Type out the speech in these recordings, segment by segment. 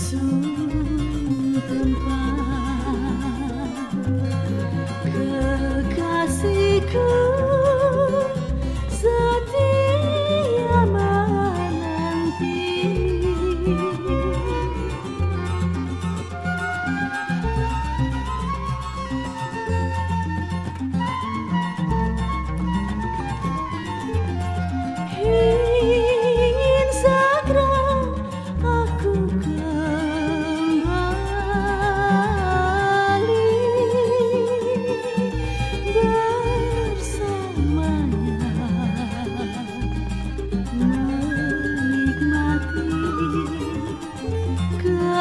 dusun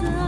色